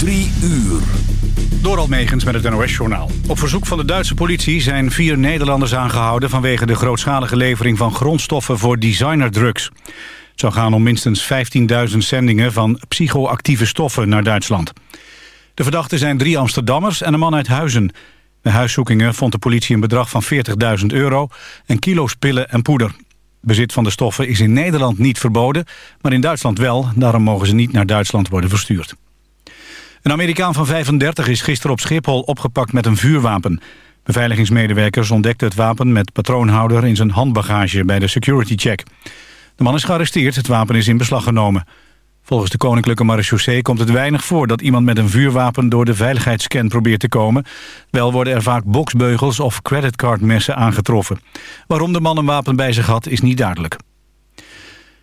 Drie uur. Door Almegens met het NOS-journaal. Op verzoek van de Duitse politie zijn vier Nederlanders aangehouden... vanwege de grootschalige levering van grondstoffen voor designerdrugs. Het zou gaan om minstens 15.000 zendingen van psychoactieve stoffen naar Duitsland. De verdachten zijn drie Amsterdammers en een man uit Huizen. Bij huiszoekingen vond de politie een bedrag van 40.000 euro... en kilo's pillen en poeder. Bezit van de stoffen is in Nederland niet verboden, maar in Duitsland wel. Daarom mogen ze niet naar Duitsland worden verstuurd. Een Amerikaan van 35 is gisteren op Schiphol opgepakt met een vuurwapen. Beveiligingsmedewerkers ontdekten het wapen met patroonhouder in zijn handbagage bij de security check. De man is gearresteerd, het wapen is in beslag genomen. Volgens de Koninklijke Marechaussee komt het weinig voor dat iemand met een vuurwapen door de veiligheidsscan probeert te komen. Wel worden er vaak boksbeugels of creditcardmessen aangetroffen. Waarom de man een wapen bij zich had is niet duidelijk.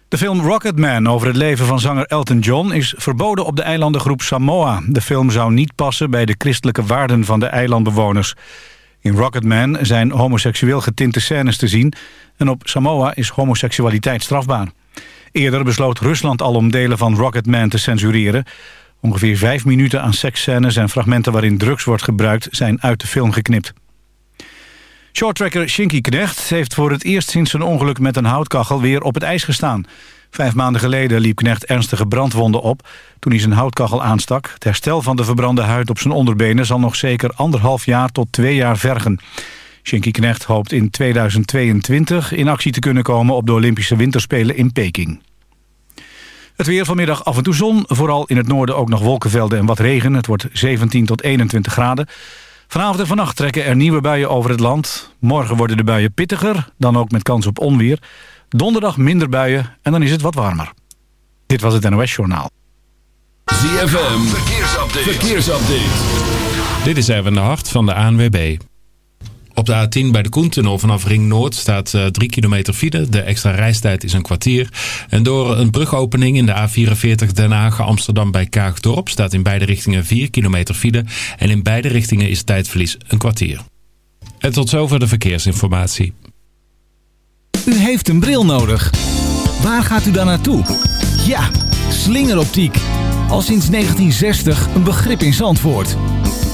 De film Rocketman over het leven van zanger Elton John is verboden op de eilandengroep Samoa. De film zou niet passen bij de christelijke waarden van de eilandbewoners. In Rocketman zijn homoseksueel getinte scènes te zien en op Samoa is homoseksualiteit strafbaar. Eerder besloot Rusland al om delen van Rocketman te censureren. Ongeveer vijf minuten aan seksscènes en fragmenten waarin drugs wordt gebruikt zijn uit de film geknipt. Shorttracker Shinky Knecht heeft voor het eerst sinds zijn ongeluk met een houtkachel weer op het ijs gestaan. Vijf maanden geleden liep Knecht ernstige brandwonden op toen hij zijn houtkachel aanstak. Het herstel van de verbrande huid op zijn onderbenen zal nog zeker anderhalf jaar tot twee jaar vergen. Shinky Knecht hoopt in 2022 in actie te kunnen komen op de Olympische Winterspelen in Peking. Het weer vanmiddag af en toe zon, vooral in het noorden ook nog wolkenvelden en wat regen. Het wordt 17 tot 21 graden. Vanavond en vannacht trekken er nieuwe buien over het land. Morgen worden de buien pittiger, dan ook met kans op onweer. Donderdag minder buien en dan is het wat warmer. Dit was het NOS Journaal. ZFM, verkeersupdate. verkeersupdate. Dit is even de hart van de ANWB. Op de A10 bij de Koentunnel vanaf Ring Noord staat 3 uh, kilometer file. De extra reistijd is een kwartier. En door een brugopening in de A44 Den Haag Amsterdam bij Kaagdorp staat in beide richtingen 4 kilometer file. En in beide richtingen is tijdverlies een kwartier. En tot zover de verkeersinformatie. U heeft een bril nodig. Waar gaat u dan naartoe? Ja, slingeroptiek. Al sinds 1960 een begrip in Zandvoort.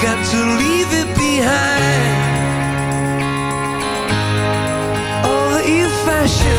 got to leave it behind. All that you fashion,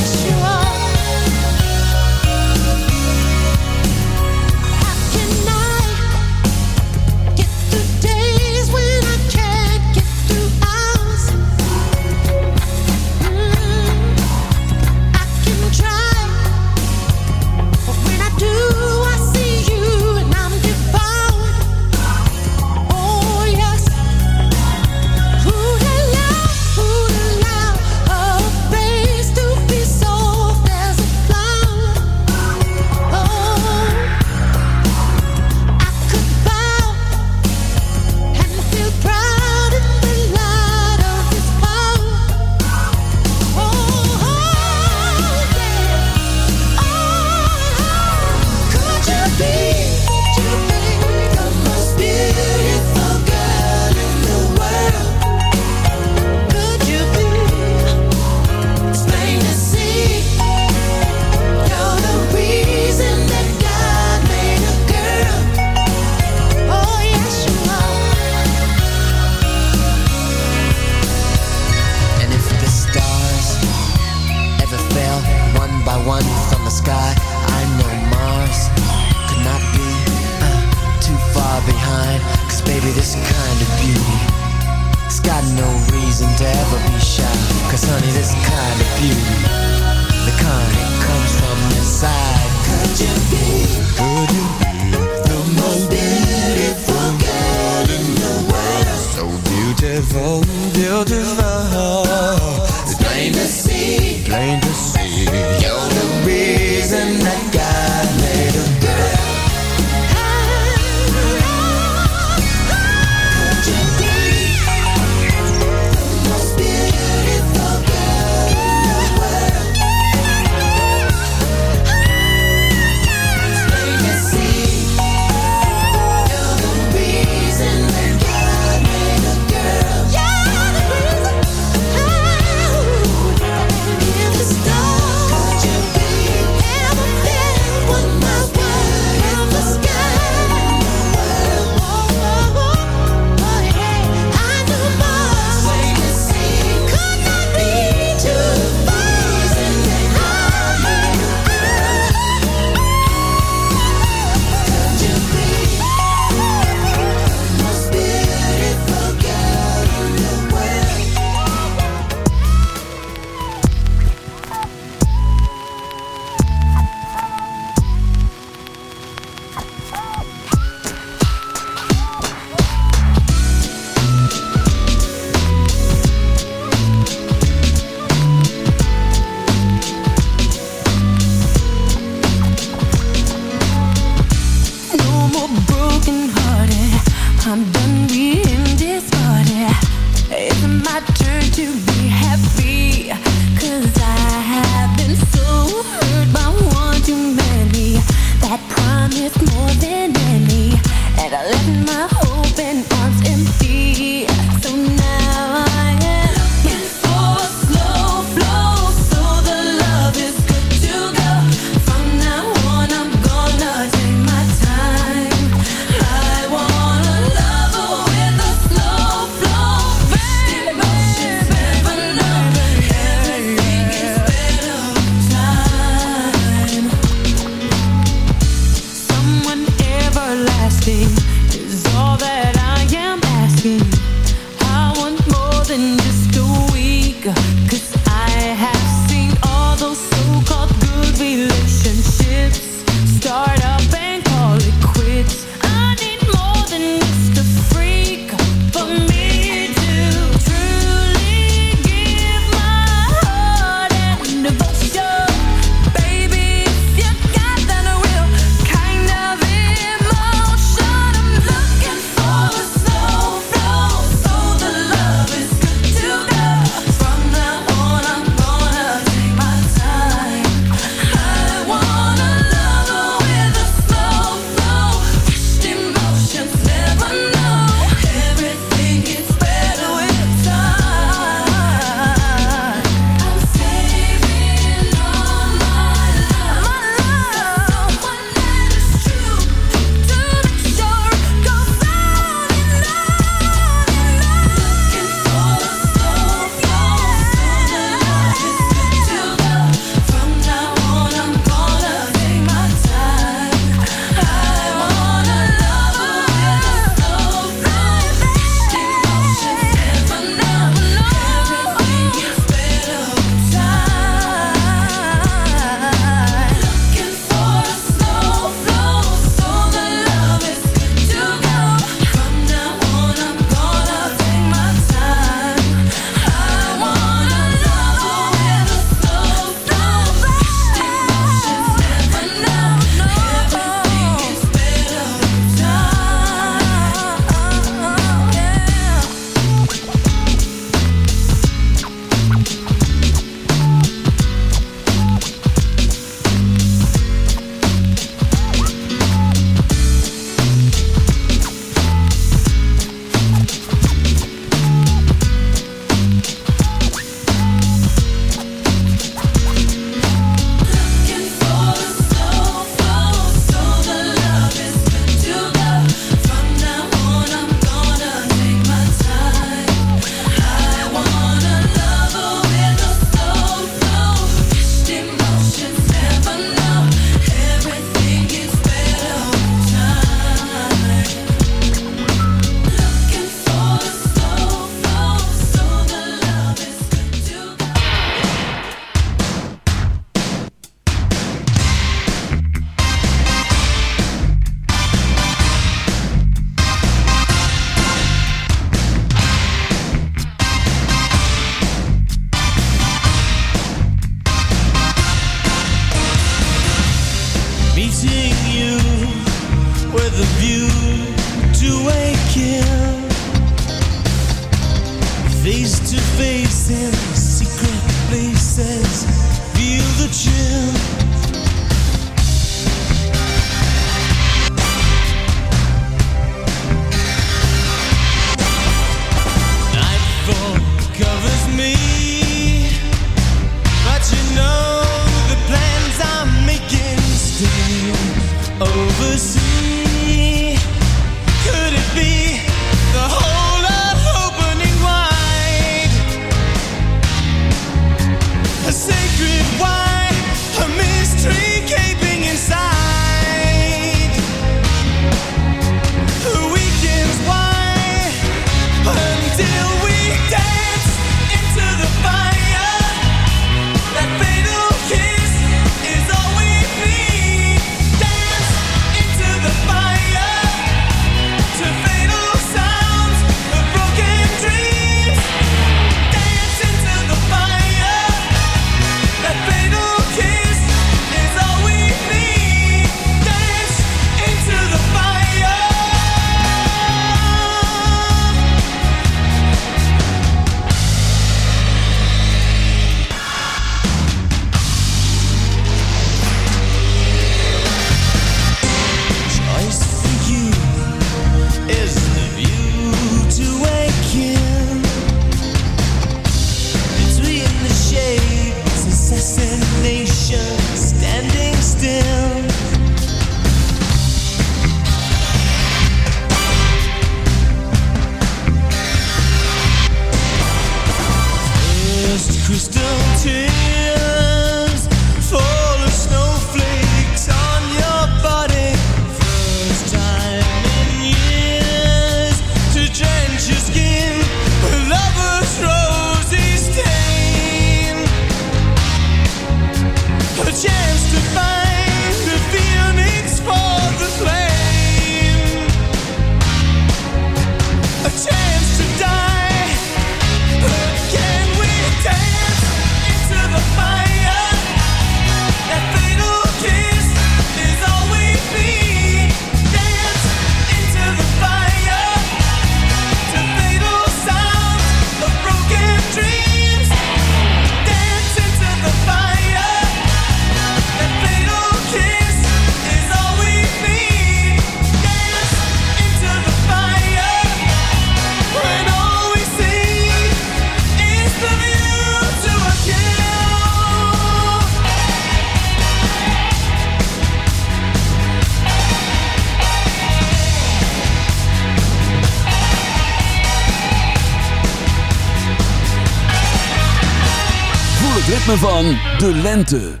van De Lente.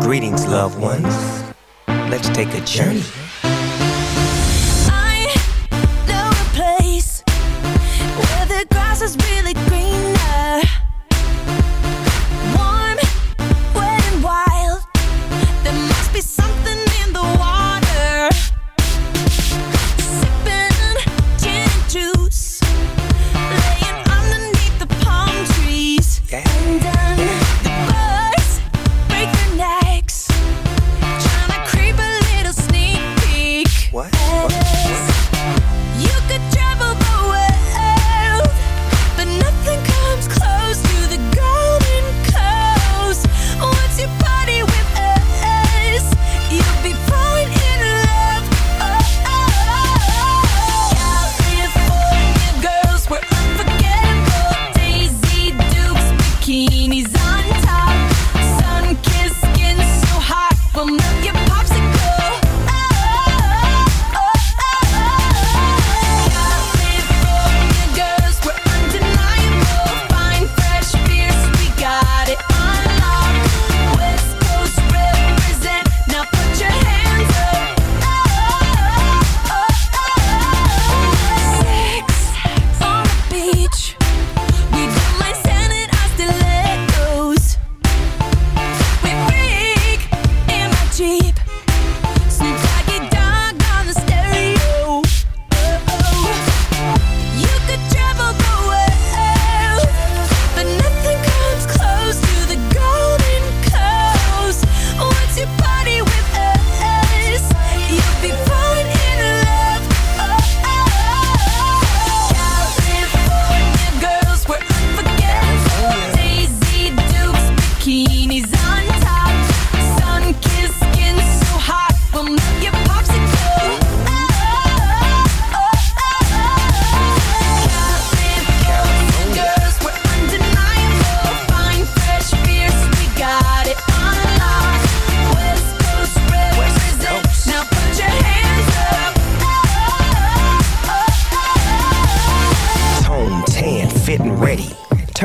Greetings, loved ones. Let's take a journey.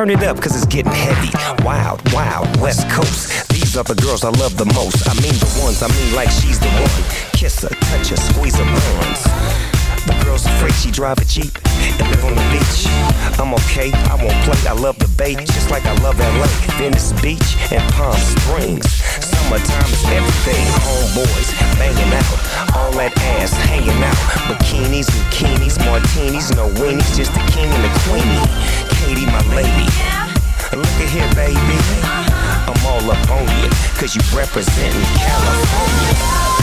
turn it up, cause up on you, cause you represent California.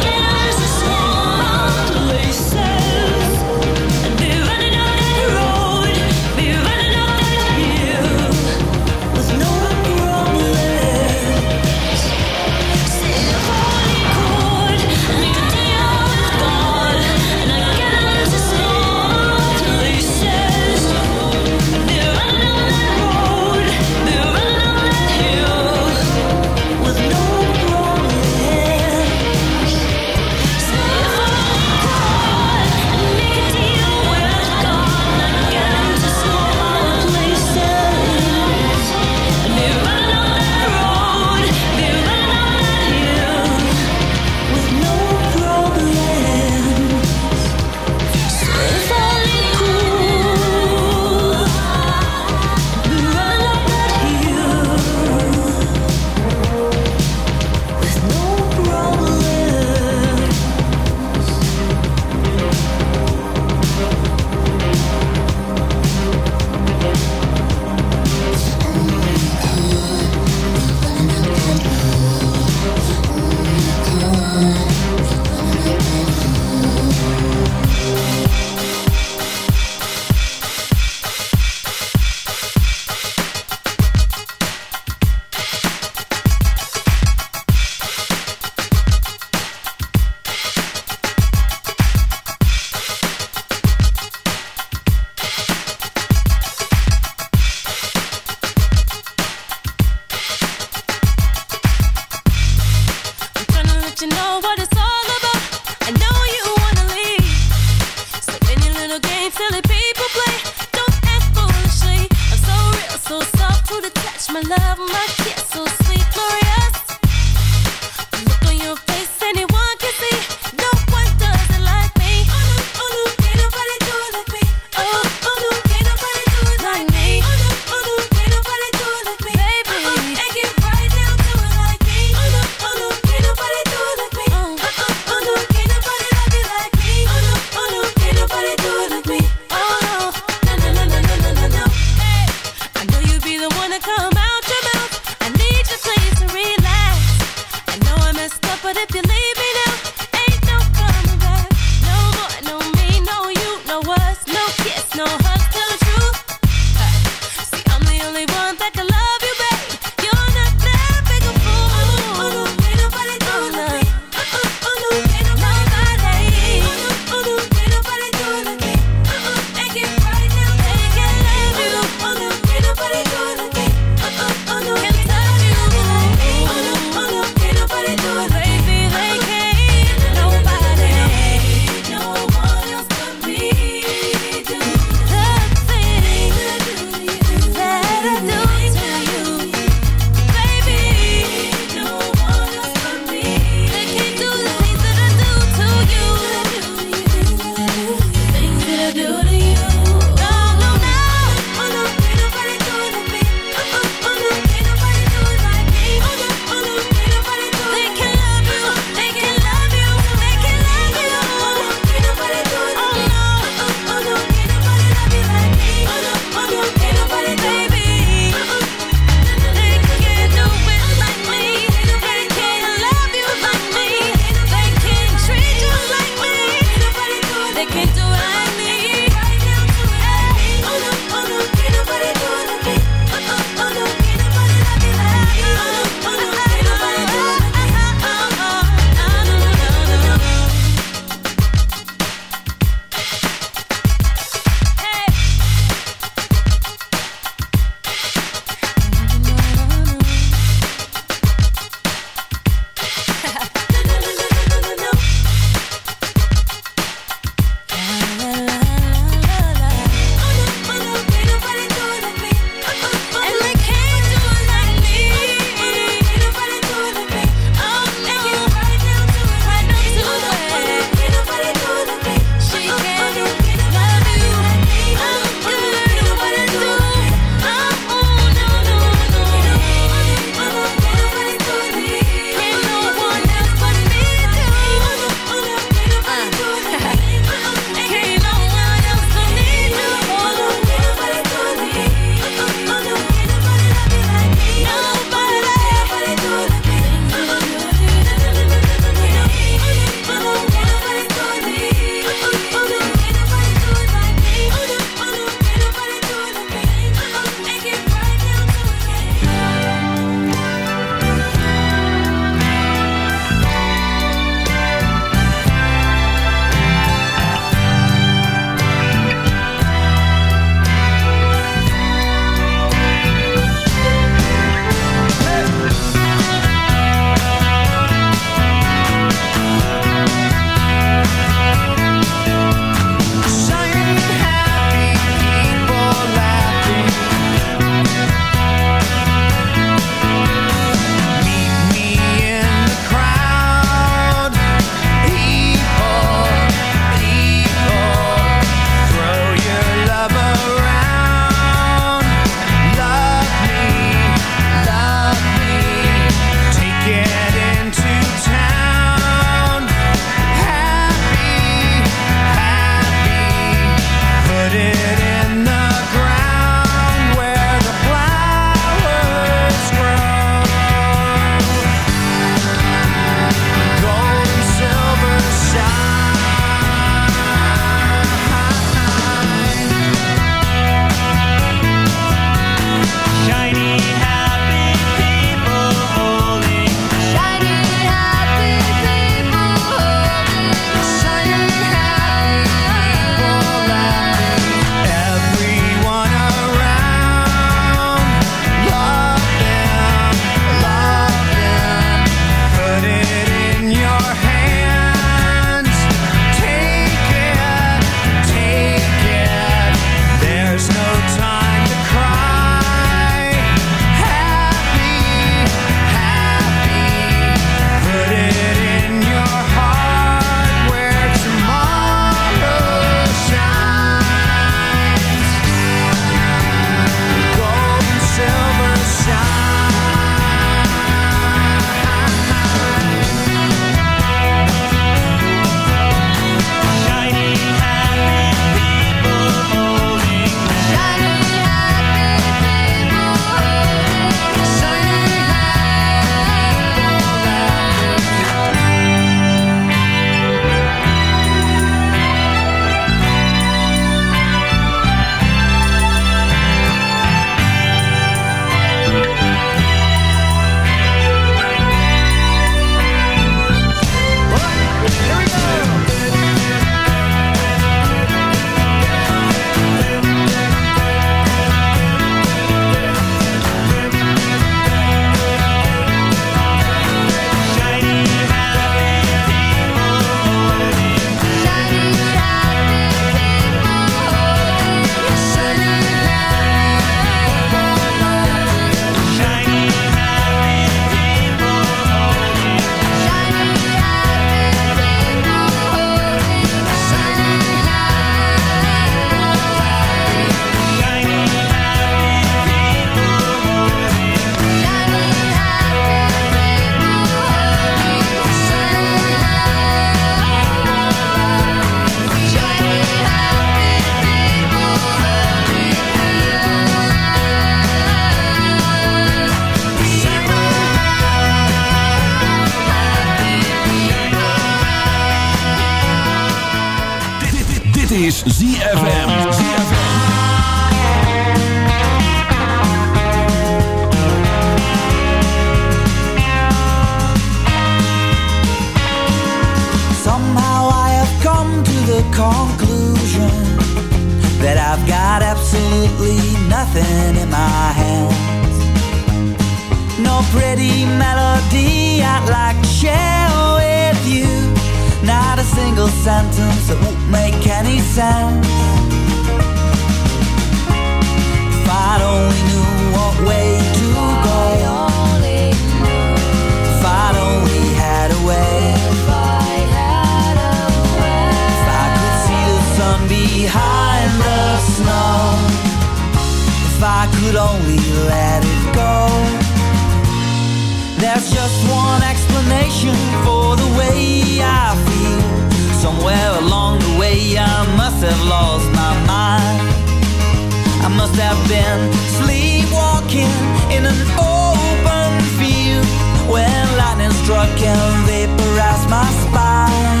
must have been sleepwalking in an open field when lightning struck and vaporized my spine.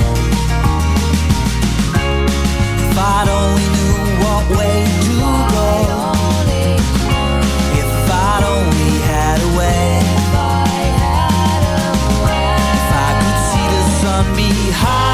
If I'd only knew what way to go, if I'd only had a way, if I could see the sun behind.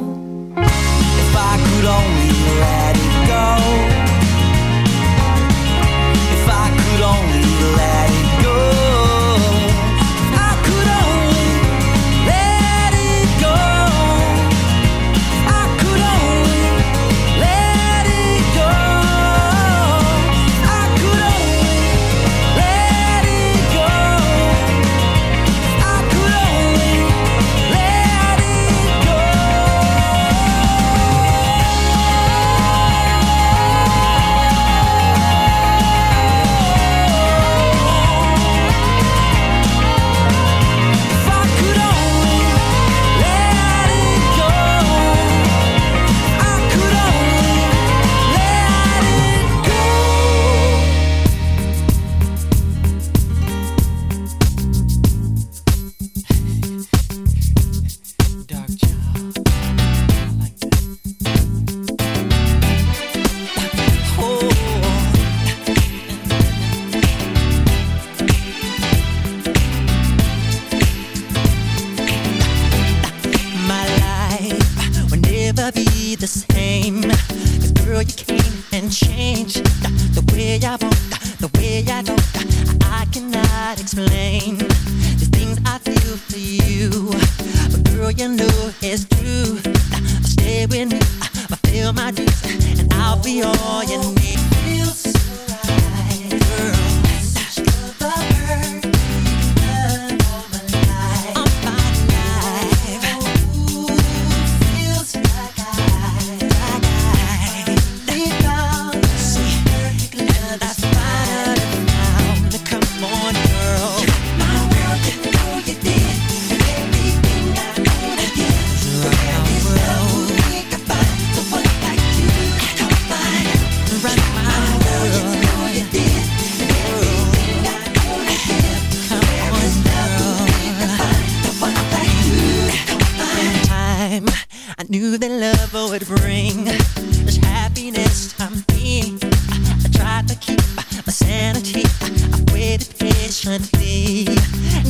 meanest I'm being. I, tried to keep my sanity. I, I waited patiently.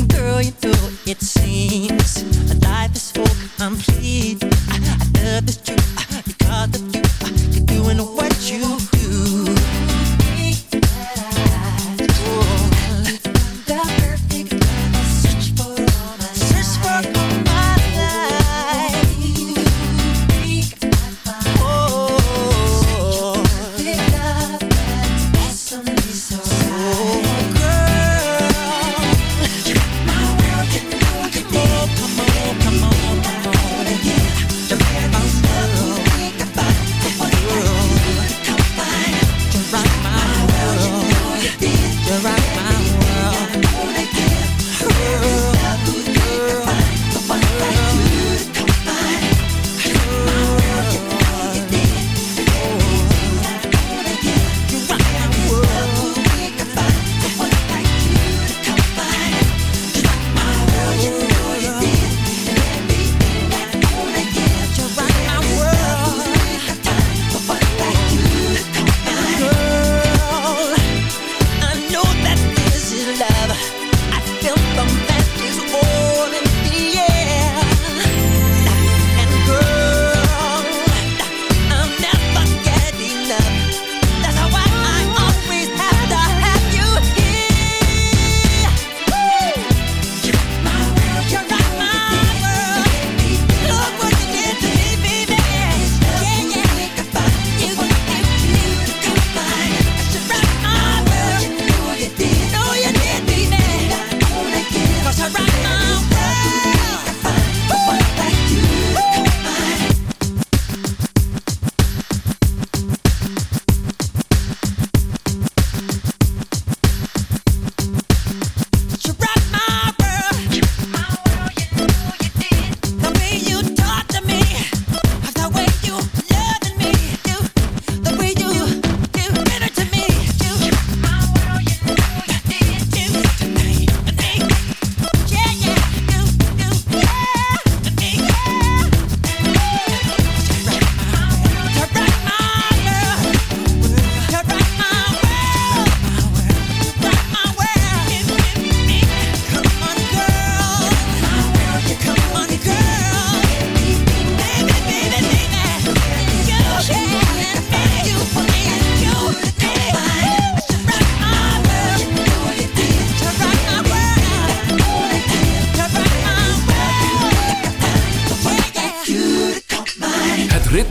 Girl, you know it seems life is so complete